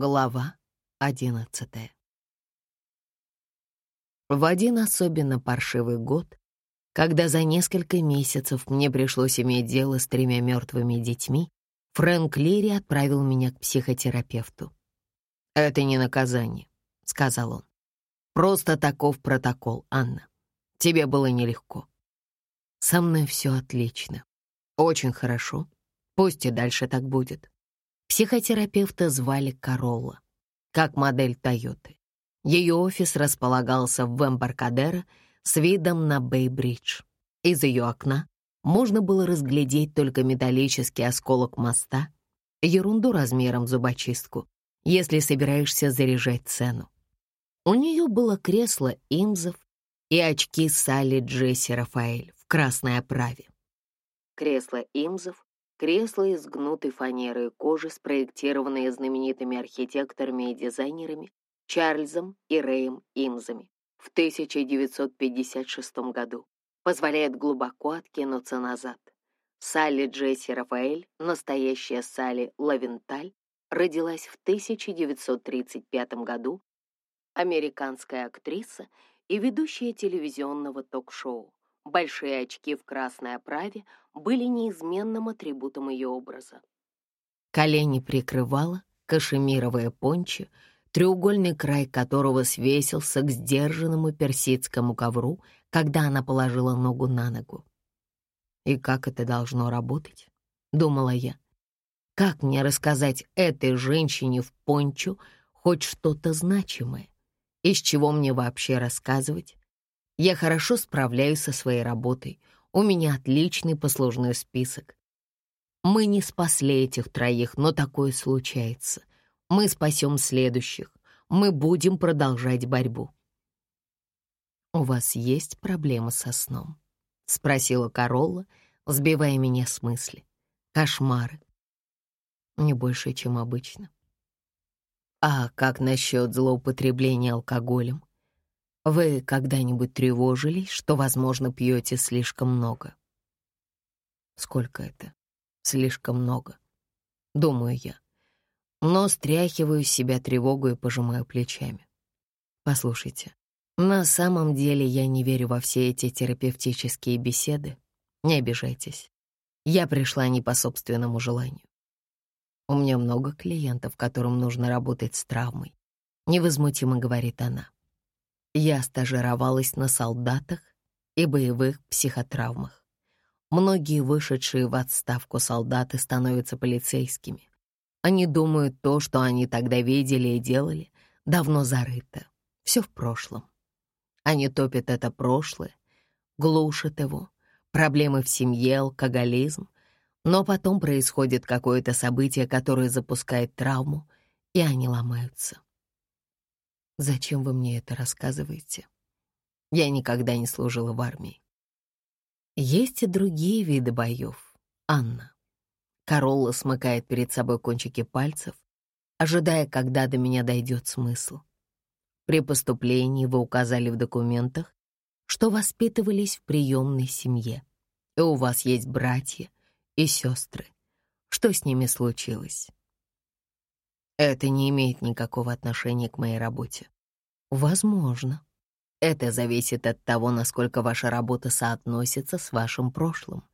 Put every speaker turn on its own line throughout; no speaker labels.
Глава одиннадцатая. В один особенно паршивый год, когда за несколько месяцев мне пришлось иметь дело с тремя мертвыми детьми, Фрэнк Лири отправил меня к психотерапевту. «Это не наказание», — сказал он. «Просто таков протокол, Анна. Тебе было нелегко. Со мной все отлично. Очень хорошо. Пусть и дальше так будет. Психотерапевта звали Королла, как модель Тойоты. Ее офис располагался в Эмбаркадеро с видом на Бэй-Бридж. Из ее окна можно было разглядеть только металлический осколок моста, ерунду размером зубочистку, если собираешься заряжать цену. У нее было кресло Имзов и очки Салли Джесси Рафаэль в красной оправе. Кресло Имзов Кресло из гнутой фанеры и кожи, спроектированные знаменитыми архитекторами и дизайнерами Чарльзом и Рэем Имзами в 1956 году, позволяет глубоко откинуться назад. Салли Джесси Рафаэль, настоящая Салли Лавенталь, родилась в 1935 году, американская актриса и ведущая телевизионного ток-шоу. Большие очки в красной оправе были неизменным атрибутом ее образа. Колени прикрывала кашемировое пончо, треугольный край которого свесился к сдержанному персидскому ковру, когда она положила ногу на ногу. «И как это должно работать?» — думала я. «Как мне рассказать этой женщине в пончо хоть что-то значимое? Из чего мне вообще рассказывать? Я хорошо справляюсь со своей работой. У меня отличный послужной список. Мы не спасли этих троих, но такое случается. Мы спасем следующих. Мы будем продолжать борьбу. «У вас есть проблемы со сном?» — спросила Королла, сбивая меня с мысли. «Кошмары. Не больше, чем обычно. А как насчет злоупотребления алкоголем? Вы когда-нибудь тревожились, что, возможно, пьете слишком много? Сколько это? Слишком много. Думаю я. Но стряхиваю с себя тревогу и пожимаю плечами. Послушайте, на самом деле я не верю во все эти терапевтические беседы. Не обижайтесь. Я пришла не по собственному желанию. У меня много клиентов, которым нужно работать с травмой. Невозмутимо говорит она. Я стажировалась на солдатах и боевых психотравмах. Многие вышедшие в отставку солдаты становятся полицейскими. Они думают, то, что они тогда видели и делали, давно зарыто. Все в прошлом. Они топят это прошлое, глушат его. Проблемы в семье, алкоголизм. Но потом происходит какое-то событие, которое запускает травму, и они ломаются. Зачем вы мне это рассказываете? Я никогда не служила в армии. Есть и другие виды боев, Анна. Королла смыкает перед собой кончики пальцев, ожидая, когда до меня дойдет смысл. При поступлении вы указали в документах, что воспитывались в приемной семье, и у вас есть братья и сестры. Что с ними случилось? Это не имеет никакого отношения к моей работе. Возможно. Это зависит от того, насколько ваша работа соотносится с вашим прошлым,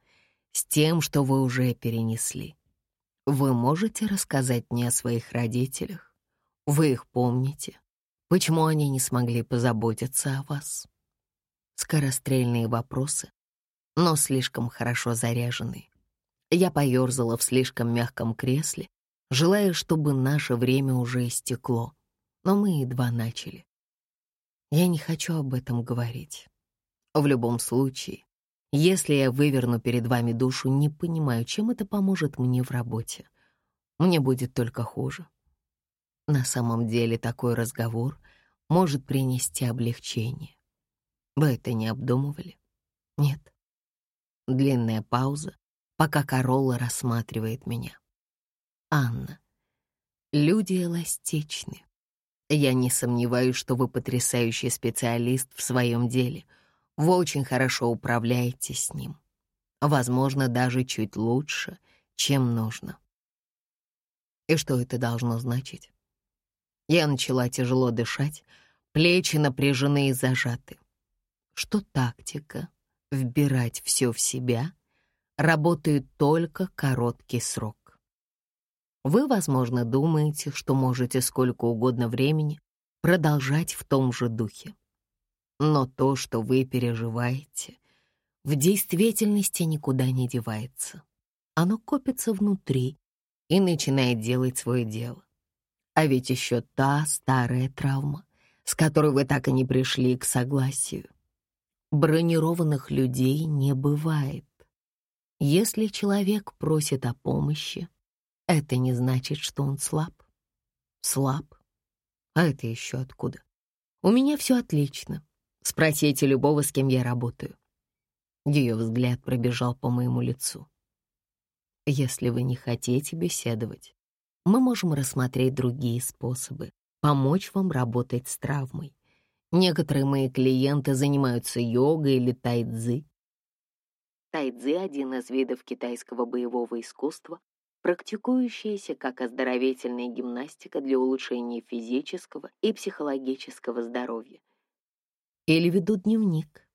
с тем, что вы уже перенесли. Вы можете рассказать мне о своих родителях? Вы их помните? Почему они не смогли позаботиться о вас? Скорострельные вопросы, но слишком хорошо заряженные. Я поёрзала в слишком мягком кресле, желая, чтобы наше время уже истекло. Но мы едва начали. Я не хочу об этом говорить. В любом случае, если я выверну перед вами душу, не понимаю, чем это поможет мне в работе. Мне будет только хуже. На самом деле такой разговор может принести облегчение. Вы это не обдумывали? Нет. Длинная пауза, пока Королла рассматривает меня. Анна, люди эластичны. Я не сомневаюсь, что вы потрясающий специалист в своем деле. Вы очень хорошо управляете с ним. Возможно, даже чуть лучше, чем нужно. И что это должно значить? Я начала тяжело дышать, плечи напряжены и зажаты. Что тактика «вбирать все в себя» работает только короткий срок. Вы, возможно, думаете, что можете сколько угодно времени продолжать в том же духе. Но то, что вы переживаете, в действительности никуда не девается. Оно копится внутри и начинает делать свое дело. А ведь еще та старая травма, с которой вы так и не пришли к согласию. Бронированных людей не бывает. Если человек просит о помощи, это не значит, что он слаб. Слаб? А это еще откуда? У меня все отлично. Спросите любого, с кем я работаю. Ее взгляд пробежал по моему лицу. Если вы не хотите беседовать, мы можем рассмотреть другие способы, помочь вам работать с травмой. Некоторые мои клиенты занимаются йогой или тайцзи. Тайцзи — один из видов китайского боевого искусства, практикующийся как оздоровительная гимнастика для улучшения физического и психологического здоровья. Или ведут дневник.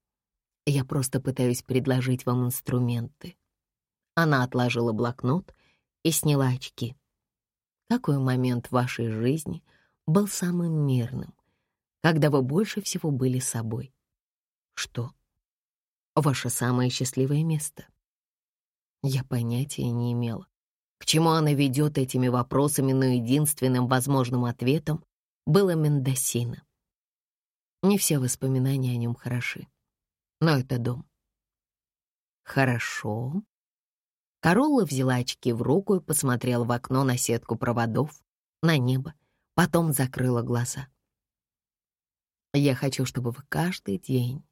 Я просто пытаюсь предложить вам инструменты. Она отложила блокнот и сняла очки. Какой момент в вашей жизни был самым мирным, когда вы больше всего были собой? Что? Ваше самое счастливое место? Я понятия не имела. Чему она ведет этими вопросами, но единственным возможным ответом было Мендосина. Не все воспоминания о нем хороши, но это дом. Хорошо, Королла взяла очки в руку и посмотрела в окно на сетку проводов, на небо, потом закрыла глаза. «Я хочу, чтобы вы каждый день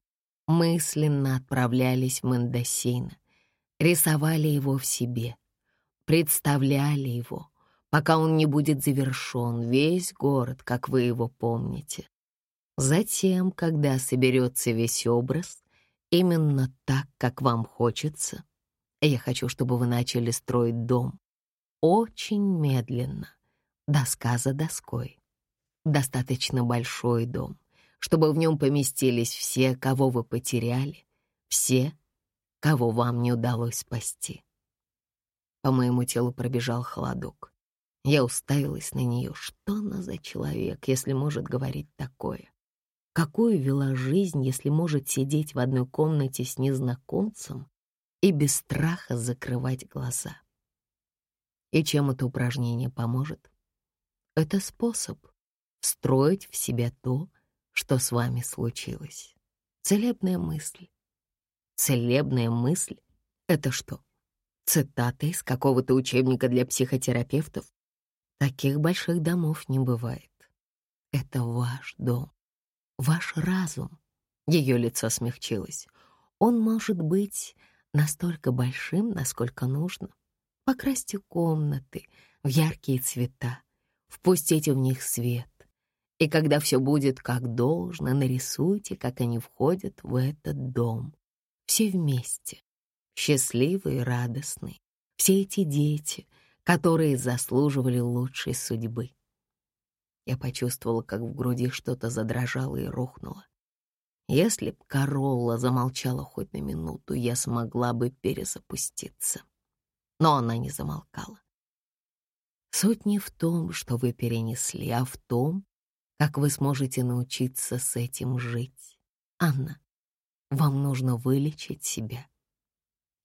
мысленно отправлялись в Мендосина, рисовали его в себе, представляли его, пока он не будет завершен, весь город, как вы его помните. Затем, когда соберется весь образ, именно так, как вам хочется, я хочу, чтобы вы начали строить дом. Очень медленно, доска за доской. Достаточно большой дом, чтобы в нем поместились все, кого вы потеряли, все, кого вам не удалось спасти. По моему телу пробежал холодок. Я уставилась на нее. Что она за человек, если может говорить такое? Какую вела жизнь, если может сидеть в одной комнате с незнакомцем и без страха закрывать глаза. И чем это упражнение поможет? Это способ встроить в себя то, что с вами случилось. Целебная мысль. Целебная мысль — это что? Цитата из какого-то учебника для психотерапевтов? Таких больших домов не бывает. Это ваш дом, ваш разум. Ее лицо смягчилось. Он может быть настолько большим, насколько нужно. Покрасьте комнаты в яркие цвета, впустите в них свет. И когда все будет как должно, нарисуйте, как они входят в этот дом. Все вместе, счастливые и радостные. Все эти дети, которые заслуживали лучшей судьбы. Я почувствовала, как в груди что-то задрожало и рухнуло. Если б Королла замолчала хоть на минуту, я смогла бы перезапуститься. Но она не замолкала. Суть не в том, что вы перенесли, а в том, как вы сможете научиться с этим жить. Анна, вам нужно вылечить себя.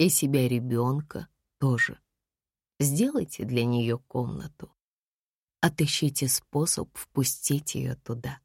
И себя ребенка тоже. Сделайте для нее комнату. Отыщите способ впустить ее туда.